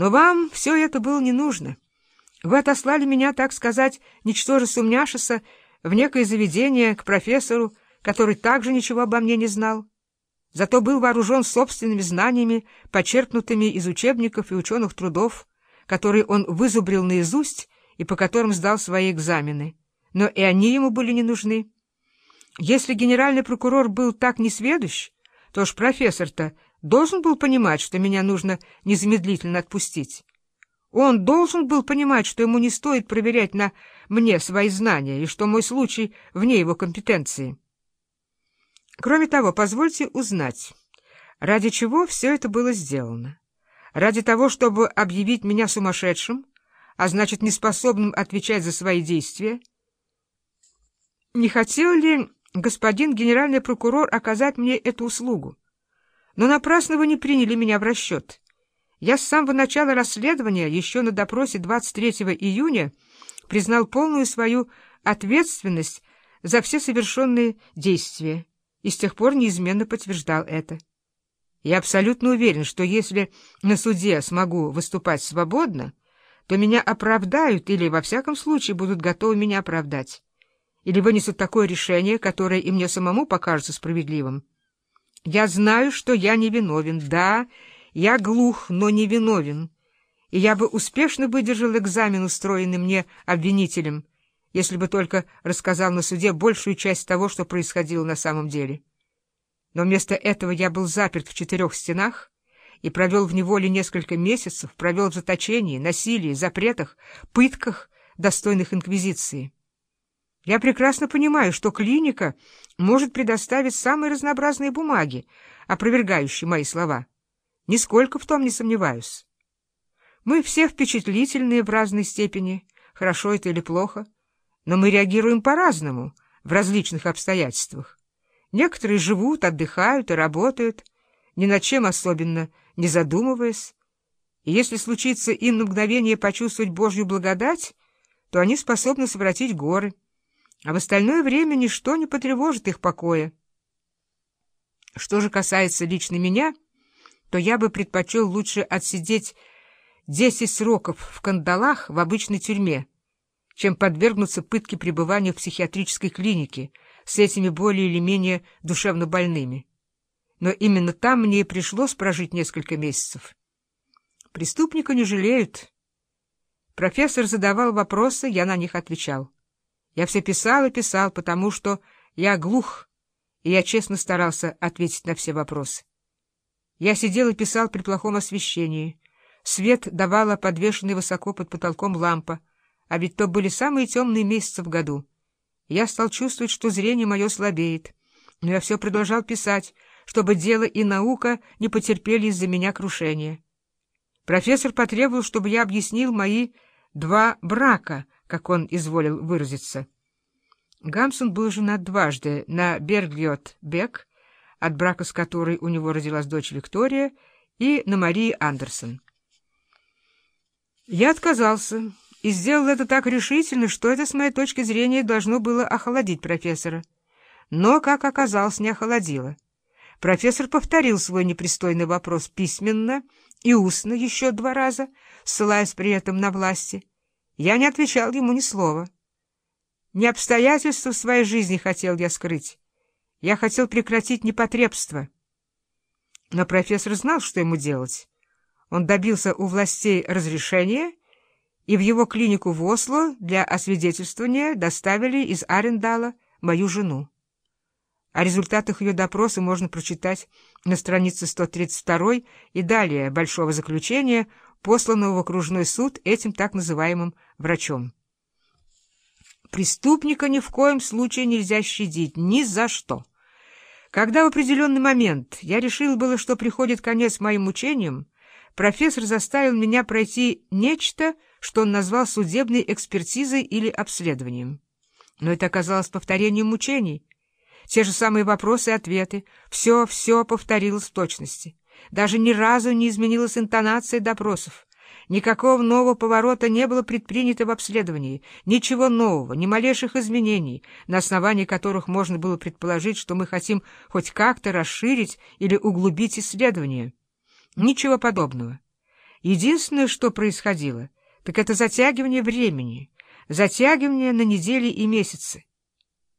Но вам все это было не нужно. Вы отослали меня, так сказать, ничтоже сумняшися, в некое заведение к профессору, который также ничего обо мне не знал. Зато был вооружен собственными знаниями, почерпнутыми из учебников и ученых трудов, которые он вызубрил наизусть и по которым сдал свои экзамены. Но и они ему были не нужны. Если генеральный прокурор был так несведущ, то уж профессор-то должен был понимать, что меня нужно незамедлительно отпустить. Он должен был понимать, что ему не стоит проверять на мне свои знания и что мой случай вне его компетенции. Кроме того, позвольте узнать, ради чего все это было сделано. Ради того, чтобы объявить меня сумасшедшим, а значит, неспособным отвечать за свои действия? Не хотел ли господин генеральный прокурор оказать мне эту услугу? Но напрасно вы не приняли меня в расчет. Я с самого начала расследования, еще на допросе 23 июня, признал полную свою ответственность за все совершенные действия и с тех пор неизменно подтверждал это. Я абсолютно уверен, что если на суде смогу выступать свободно, то меня оправдают или, во всяком случае, будут готовы меня оправдать. Или вынесут такое решение, которое и мне самому покажется справедливым. Я знаю, что я невиновен. Да, я глух, но невиновен. И я бы успешно выдержал экзамен, устроенный мне обвинителем, если бы только рассказал на суде большую часть того, что происходило на самом деле. Но вместо этого я был заперт в четырех стенах и провел в неволе несколько месяцев, провел в заточении, насилии, запретах, пытках, достойных инквизиции. Я прекрасно понимаю, что клиника может предоставить самые разнообразные бумаги, опровергающие мои слова. Нисколько в том не сомневаюсь. Мы все впечатлительные в разной степени, хорошо это или плохо, но мы реагируем по-разному в различных обстоятельствах. Некоторые живут, отдыхают и работают, ни над чем особенно не задумываясь. И если случится им на мгновение почувствовать Божью благодать, то они способны совратить горы, а в остальное время ничто не потревожит их покоя. Что же касается лично меня, то я бы предпочел лучше отсидеть десять сроков в кандалах в обычной тюрьме, чем подвергнуться пытке пребывания в психиатрической клинике с этими более или менее душевно больными. Но именно там мне и пришлось прожить несколько месяцев. Преступника не жалеют. Профессор задавал вопросы, я на них отвечал. Я все писал и писал, потому что я глух, и я честно старался ответить на все вопросы. Я сидел и писал при плохом освещении. Свет давала подвешенная высоко под потолком лампа, а ведь то были самые темные месяцы в году. Я стал чувствовать, что зрение мое слабеет, но я все продолжал писать, чтобы дело и наука не потерпели из-за меня крушения. Профессор потребовал, чтобы я объяснил мои два брака, как он изволил выразиться. Гамсон был женат дважды на Берглиот Бек, от брака с которой у него родилась дочь Виктория, и на Марии Андерсон. Я отказался и сделал это так решительно, что это, с моей точки зрения, должно было охладить профессора. Но, как оказалось, не охладило. Профессор повторил свой непристойный вопрос письменно и устно еще два раза, ссылаясь при этом на власти. Я не отвечал ему ни слова. Не обстоятельства в своей жизни хотел я скрыть. Я хотел прекратить непотребство. Но профессор знал, что ему делать. Он добился у властей разрешения, и в его клинику в Осло для освидетельствования доставили из Арендала мою жену. О результатах ее допроса можно прочитать на странице 132 и далее большого заключения, посланного в окружной суд этим так называемым врачом. Преступника ни в коем случае нельзя щадить, ни за что. Когда в определенный момент я решил было, что приходит конец моим мучениям, профессор заставил меня пройти нечто, что он назвал судебной экспертизой или обследованием. Но это оказалось повторением мучений. Те же самые вопросы и ответы. Все, все повторилось в точности. Даже ни разу не изменилась интонация допросов. Никакого нового поворота не было предпринято в обследовании. Ничего нового, ни малейших изменений, на основании которых можно было предположить, что мы хотим хоть как-то расширить или углубить исследование. Ничего подобного. Единственное, что происходило, так это затягивание времени, затягивание на недели и месяцы.